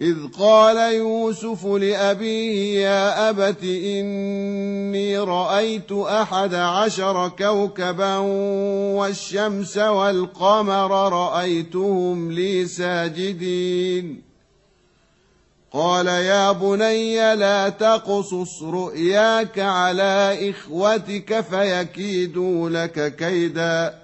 إذ قال يوسف لأبيه يا أبت إني رأيت أحد عشر كوكبا والشمس والقمر رأيتهم لي ساجدين. قال يا بني لا تقصص رؤياك على إخوتك فيكيدوا لك كيداً.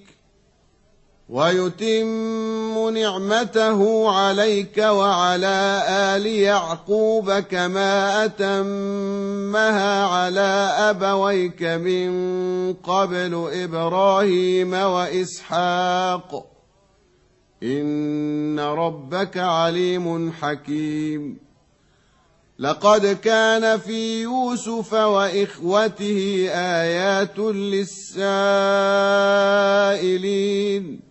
ويتم نعمته عليك وعلى آل يعقوب كما أتمها على أبويك من قبل إبراهيم وإسحاق. إن ربك عليم حكيم. لقد كان في يوسف وإخوته آيات للسائلين.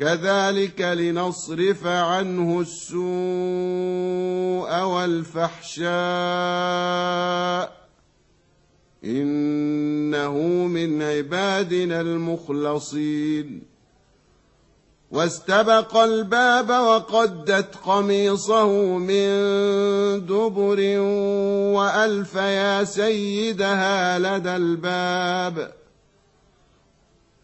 كذلك لنصرف عنه السوء والفحشاء. إنه من عبادنا المخلصين. واستبق الباب وقدت قميصه من دبر وألف يا سيدها لدى الباب.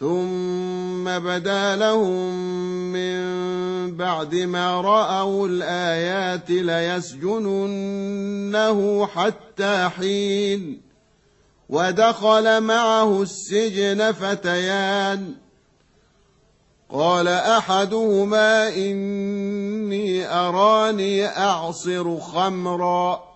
ثم بدا لهم من بعد ما راوا الايات ليسجننه حتى حين ودخل معه السجن فتيان قال احدهما اني اراني اعصر خمرا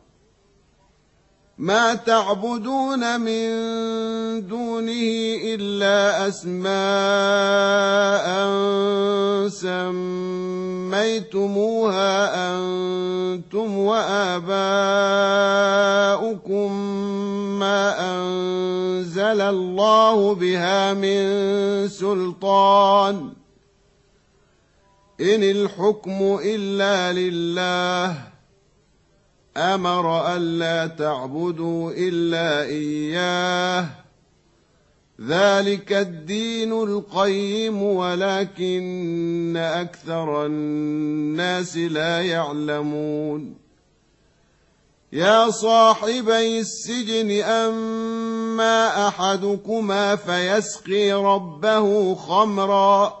ما تعبدون من دونه إلا أسماء سميتموها أنتم وآباؤكم ما أنزل الله بها من سلطان. إن الحكم إلا لله. أمر ألا تعبدوا إلا إياه. ذلك الدين القيم ولكن أكثر الناس لا يعلمون. يا صاحبي السجن أما أحدكما فيسقي ربه خمرا.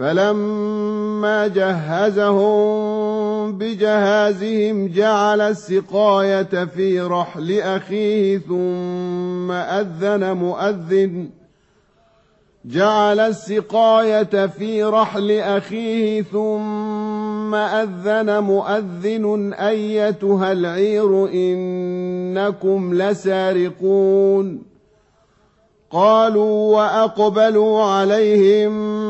فلما جهزهم بجهازهم جعل السقاية في رحل أخيه ثم أذن مؤذن. جعل السقاية في رحل أخيه ثم أذن مؤذن. أيتها العير إنكم لسارقون. قالوا وأقبلوا عليهم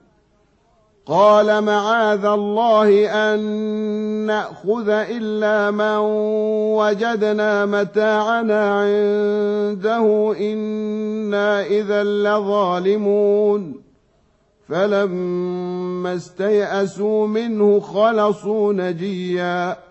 قال معاذ الله أن نأخذ إلا من وجدنا متاعنا عنده إنا إذا لظالمون. فلما استيئسوا منه خلصوا نجيا.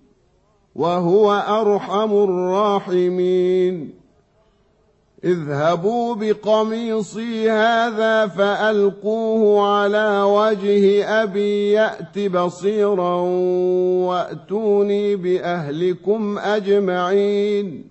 وهو أرحم الراحمين. اذهبوا بقميصي هذا فألقوه على وجه أبي يأت بصيرا وأتوني بأهلكم أجمعين.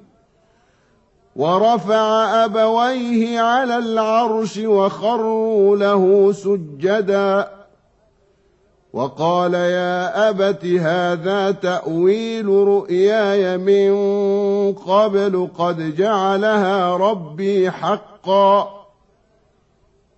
ورفع أبويه على العرش وخروا له سجداً. وقال يا أبت هذا تأويل رؤياي من قبل قد جعلها ربي حقا.